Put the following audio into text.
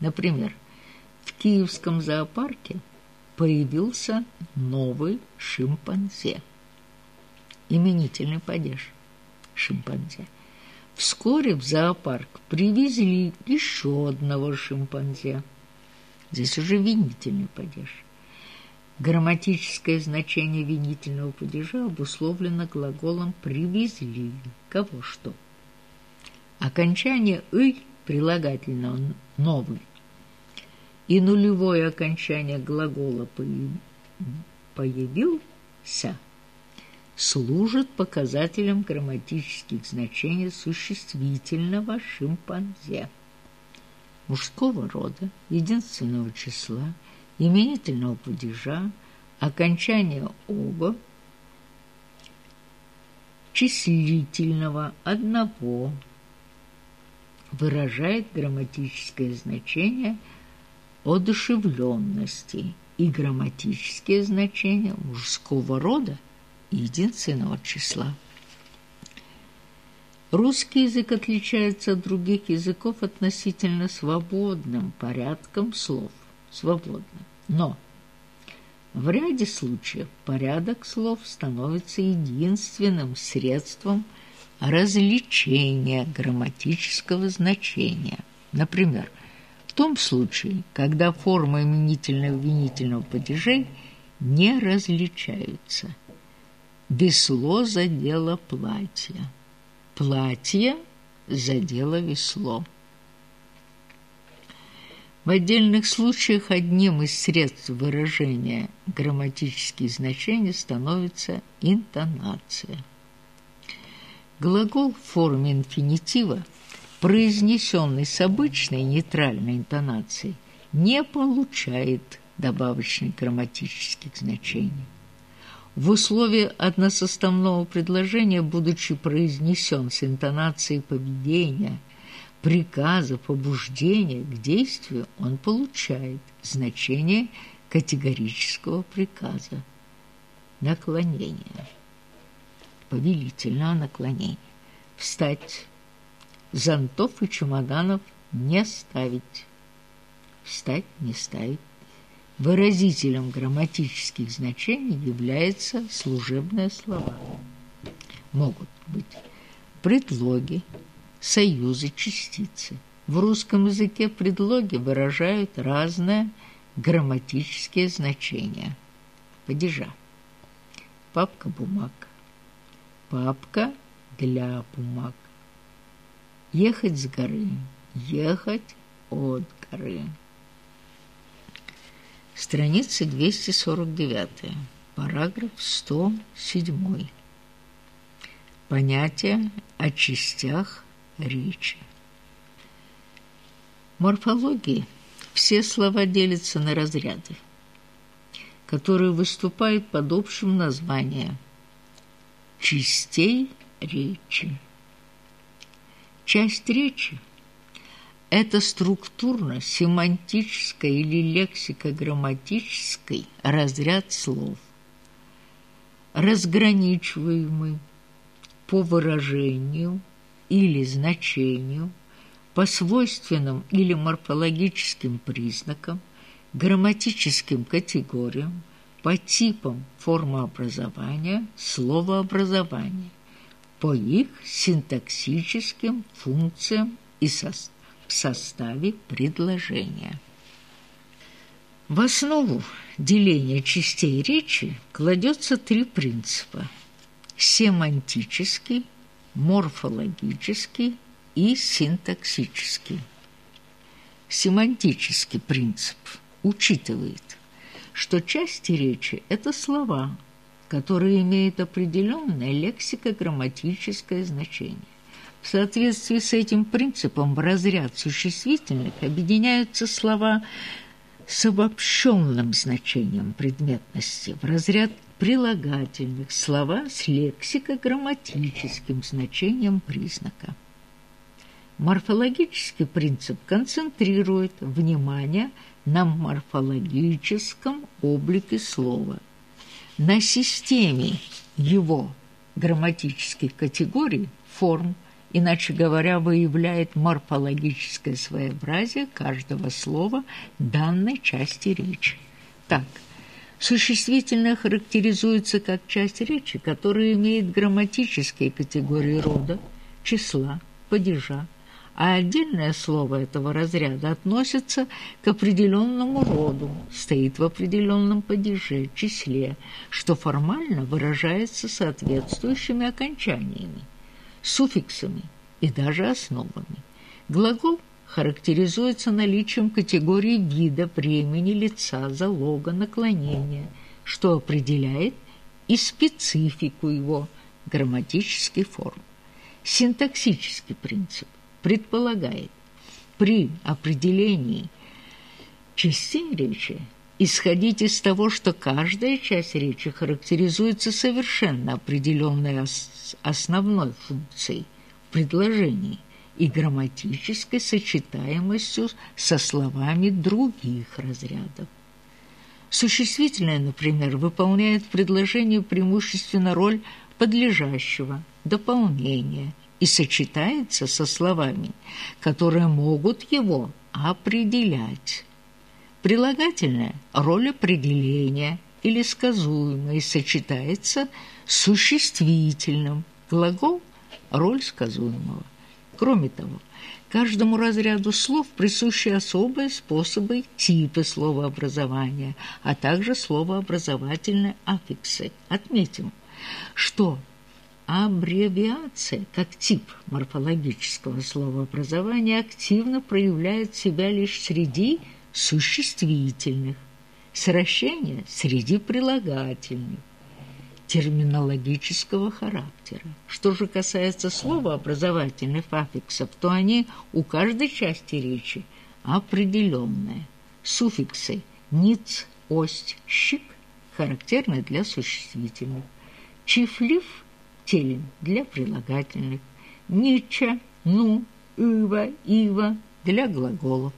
Например, в Киевском зоопарке появился новый шимпанзе. Именительный падеж шимпанзе. Вскоре в зоопарк привезли еще одного шимпанзе. Здесь уже винительный падеж. Грамматическое значение винительного падежа обусловлено глаголом «привезли». Кого что? Окончание «ый» прилагательного «новый» и нулевое окончание глагола «появился» служит показателем грамматических значений существительного шимпанзе. Мужского рода, единственного числа – именительного падежа, окончание «оба», числительного одного выражает грамматическое значение одушевленности и грамматические значения мужского рода единственного числа. Русский язык отличается от других языков относительно свободным порядком слов. Свободным. Но в ряде случаев порядок слов становится единственным средством развлечения грамматического значения. Например, в том случае, когда формы именительного и винительного падежей не различаются. Весло задело платье. Платье задело весло. В отдельных случаях одним из средств выражения грамматических значений становится интонация. Глагол в форме инфинитива, произнесенный с обычной нейтральной интонацией, не получает добавочных грамматических значений. В условии односоставного предложения, будучи произнесен с интонацией поведения – приказа, побуждения к действию он получает значение категорического приказа наклонения, повелительного наклонения. Встать, зонтов и чемоданов не ставить, встать, не ставить. Выразителем грамматических значений является служебное слова. Могут быть предлоги, союзы, частицы. В русском языке предлоги выражают разные грамматические значения. Падежа. Папка бумаг. Папка для бумаг. Ехать с горы. Ехать от горы. Страница 249. Параграф 107. Понятие о частях речи. В морфологии все слова делятся на разряды, которые выступают под общим названием частей речи. Часть речи – это структурно-семантический или лексико-грамматический разряд слов, разграничиваемый по выражению – или значению, по свойственным или морфологическим признакам, грамматическим категориям, по типам формообразования, словообразования, по их синтаксическим функциям и в составе предложения. В основу деления частей речи кладется три принципа – семантический, морфологический и синтаксический. Семантический принцип учитывает, что части речи – это слова, которые имеют определенное лексико-грамматическое значение. В соответствии с этим принципом в разряд существительных объединяются слова с обобщенным значением предметности, в разряд прилагательных слова с лексико-грамматическим значением признака. Морфологический принцип концентрирует внимание на морфологическом облике слова, на системе его грамматических категорий, форм иначе говоря, выявляет морфологическое своеобразие каждого слова данной части речи. Так, существительное характеризуется как часть речи, которая имеет грамматические категории рода, числа, падежа, а отдельное слово этого разряда относится к определенному роду, стоит в определенном падеже, числе, что формально выражается соответствующими окончаниями, суффиксами и даже основами. Глагол характеризуется наличием категории вида, времени, лица, залога, наклонения, что определяет и специфику его грамматических форм. Синтаксический принцип предполагает при определении частей речи исходить из того, что каждая часть речи характеризуется совершенно определенной основной функцией в предложении и грамматической сочетаемостью со словами других разрядов. Существительное, например, выполняет в предложении преимущественно роль подлежащего, дополнения – и сочетается со словами, которые могут его определять. Прилагательное – роль определения или сказуемое сочетается с существительным, глагол – роль сказуемого. Кроме того, каждому разряду слов присущи особые способы, типы словообразования, а также словообразовательные аффиксы. Отметим, что Аббревиация, как тип морфологического словообразования, активно проявляет себя лишь среди существительных, сращение среди прилагательных, терминологического характера. Что же касается словообразовательных аффиксов, то они у каждой части речи определенные. Суффиксы «ниц», «ость», «щик» характерны для существительных. Чифлив – телен для прилагательных, нича, ну, ива, ива для глаголов.